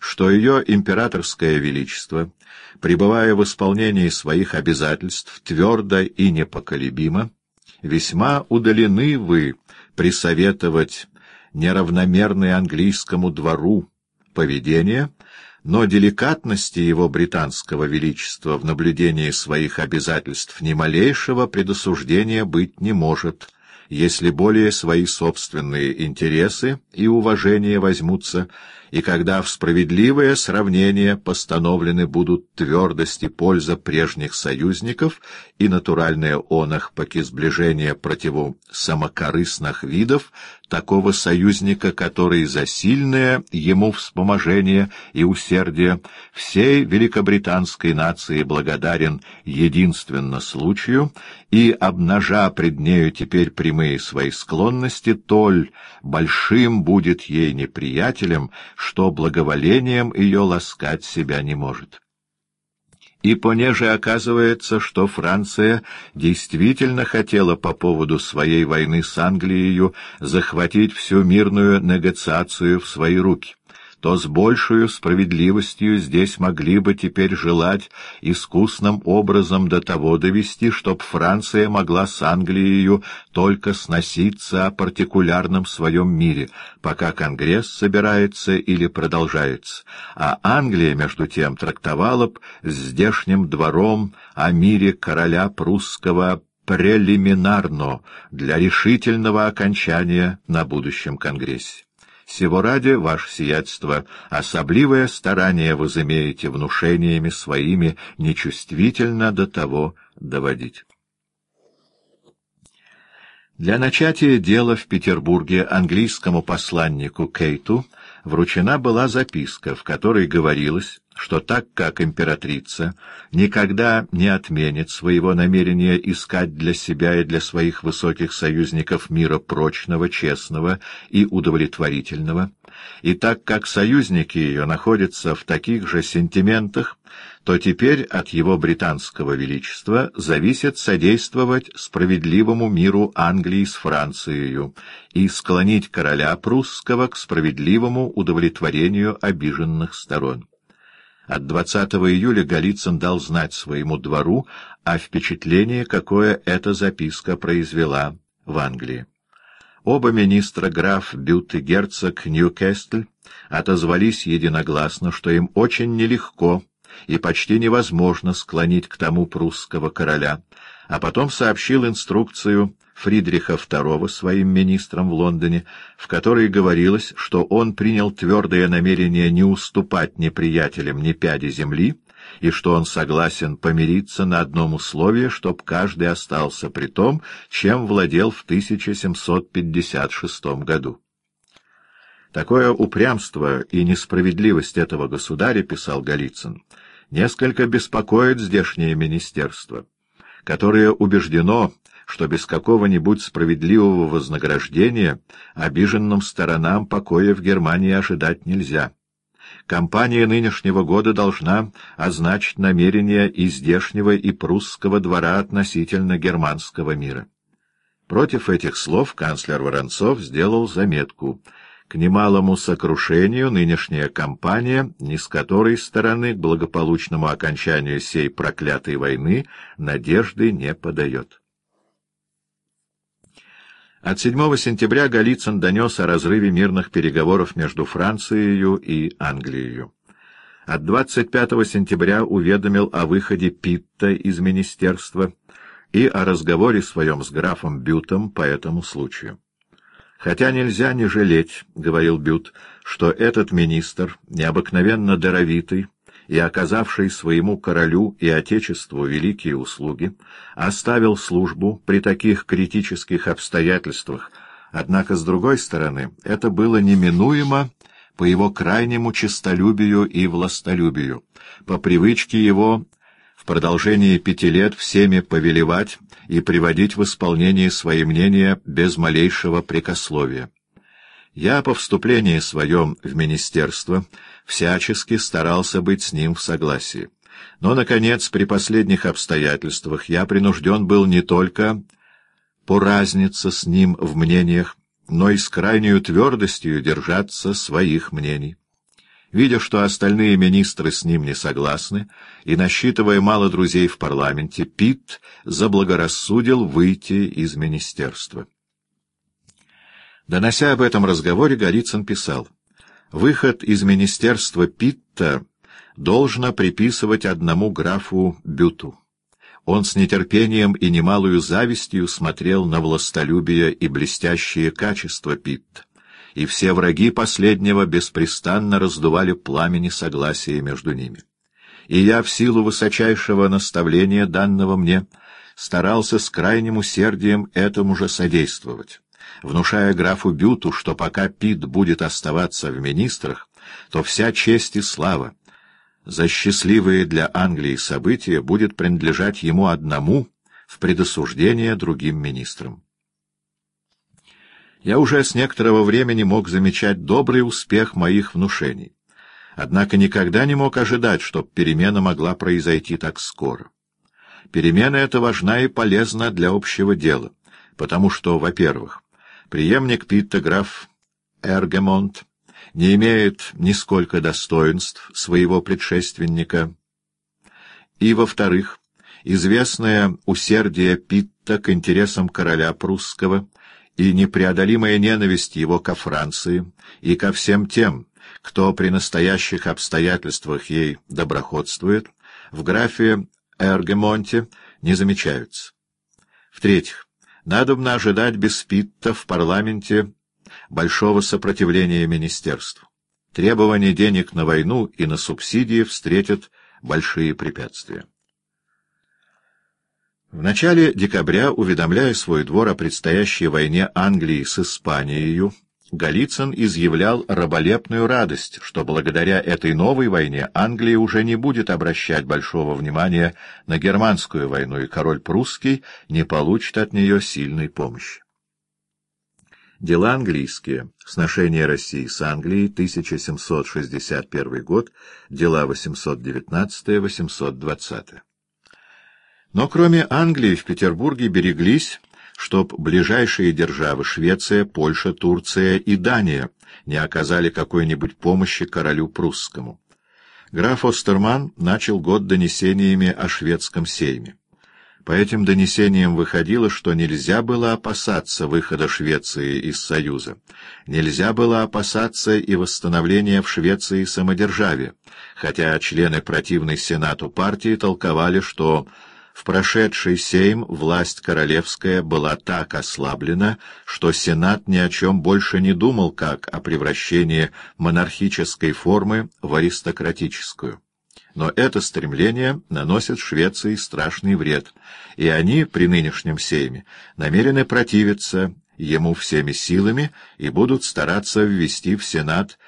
что ее императорское величество, пребывая в исполнении своих обязательств твердо и непоколебимо, весьма удалены вы присоветовать неравномерное английскому двору поведение, но деликатности его британского величества в наблюдении своих обязательств ни малейшего предосуждения быть не может — если более свои собственные интересы и уважение возьмутся, и когда в справедливое сравнение постановлены будут твердость и польза прежних союзников и натуральное онах поки сближение противу самокорыстных видов, такого союзника, который за сильное ему вспоможение и усердие всей великобританской нации благодарен единственно случаю, и, обнажа пред нею теперь прямые свои склонности, толь большим будет ей неприятелем, что благоволением ее ласкать себя не может. И понеже оказывается, что Франция действительно хотела по поводу своей войны с Англией захватить всю мирную негациацию в свои руки то с большей справедливостью здесь могли бы теперь желать искусным образом до того довести, чтоб Франция могла с Англией только сноситься о партикулярном своем мире, пока Конгресс собирается или продолжается, а Англия, между тем, трактовала б с здешним двором о мире короля прусского прелиминарно для решительного окончания на будущем Конгрессе. Сего ради, ваше сиятельство, особливое старание возымеете внушениями своими нечувствительно до того доводить. Для начатия дела в Петербурге английскому посланнику Кейту вручена была записка, в которой говорилось, что так как императрица никогда не отменит своего намерения искать для себя и для своих высоких союзников мира прочного, честного и удовлетворительного, и так как союзники ее находятся в таких же сентиментах, то теперь от его британского величества зависит содействовать справедливому миру Англии с Францией и склонить короля прусского к справедливому удовлетворению обиженных сторон. От 20 июля Голицын дал знать своему двору о впечатлении, какое эта записка произвела в Англии. Оба министра, граф Бют и герцог Ньюкесль, отозвались единогласно, что им очень нелегко и почти невозможно склонить к тому прусского короля, а потом сообщил инструкцию Фридриха II своим министрам в Лондоне, в которой говорилось, что он принял твердое намерение не уступать неприятелям ни пяди земли, и что он согласен помириться на одном условии, чтоб каждый остался при том, чем владел в 1756 году. Такое упрямство и несправедливость этого государя, писал Голицын, несколько беспокоит здешнее министерство, которое убеждено, что без какого-нибудь справедливого вознаграждения обиженным сторонам покоя в Германии ожидать нельзя. Компания нынешнего года должна означить намерения и здешнего, и прусского двора относительно германского мира. Против этих слов канцлер Воронцов сделал заметку. К немалому сокрушению нынешняя кампания, ни с которой стороны к благополучному окончанию сей проклятой войны надежды не подает. От 7 сентября Голицын донес о разрыве мирных переговоров между Францией и Англией. От 25 сентября уведомил о выходе Питта из министерства и о разговоре своем с графом Бютом по этому случаю. «Хотя нельзя не жалеть, — говорил Бют, — что этот министр, необыкновенно даровитый, и оказавший своему королю и отечеству великие услуги, оставил службу при таких критических обстоятельствах, однако, с другой стороны, это было неминуемо по его крайнему честолюбию и властолюбию, по привычке его в продолжении пяти лет всеми повелевать и приводить в исполнение свои мнения без малейшего прикословия. Я по вступлении своем в министерство всячески старался быть с ним в согласии. Но, наконец, при последних обстоятельствах я принужден был не только поразниться с ним в мнениях, но и с крайней твердостью держаться своих мнений. Видя, что остальные министры с ним не согласны, и насчитывая мало друзей в парламенте, Питт заблагорассудил выйти из министерства. Донося об этом разговоре, Голицын писал, «Выход из министерства Питта должно приписывать одному графу Бюту. Он с нетерпением и немалую завистью смотрел на властолюбие и блестящие качества Питта и все враги последнего беспрестанно раздували пламени согласия между ними. И я, в силу высочайшего наставления, данного мне, старался с крайним усердием этому же содействовать, внушая графу Бюту, что пока Пит будет оставаться в министрах, то вся честь и слава за счастливые для Англии события будет принадлежать ему одному в предосуждение другим министрам. Я уже с некоторого времени мог замечать добрый успех моих внушений. Однако никогда не мог ожидать, чтоб перемена могла произойти так скоро. Перемена эта важна и полезна для общего дела, потому что, во-первых, преемник Питта граф Эргемонт не имеет нисколько достоинств своего предшественника, и, во-вторых, известное усердие Питта к интересам короля прусского — и непреодолимая ненависть его ко Франции и ко всем тем, кто при настоящих обстоятельствах ей доброходствует, в графе Эргемонте не замечаются. В-третьих, надобно ожидать без Питта в парламенте большого сопротивления министерству. Требования денег на войну и на субсидии встретят большие препятствия. В начале декабря, уведомляя свой двор о предстоящей войне Англии с Испанией, Голицын изъявлял раболепную радость, что благодаря этой новой войне Англия уже не будет обращать большого внимания на германскую войну, и король прусский не получит от нее сильной помощи. Дела английские. Сношение России с Англией, 1761 год. Дела 819-820. Но кроме Англии в Петербурге береглись, чтоб ближайшие державы Швеция, Польша, Турция и Дания не оказали какой-нибудь помощи королю прусскому. Граф Остерман начал год донесениями о шведском сейме. По этим донесениям выходило, что нельзя было опасаться выхода Швеции из Союза. Нельзя было опасаться и восстановления в Швеции самодержавия, хотя члены противной Сенату партии толковали, что в прошедший сейм власть королевская была так ослаблена, что Сенат ни о чем больше не думал, как о превращении монархической формы в аристократическую. Но это стремление наносит Швеции страшный вред, и они при нынешнем сейме намерены противиться ему всеми силами и будут стараться ввести в Сенат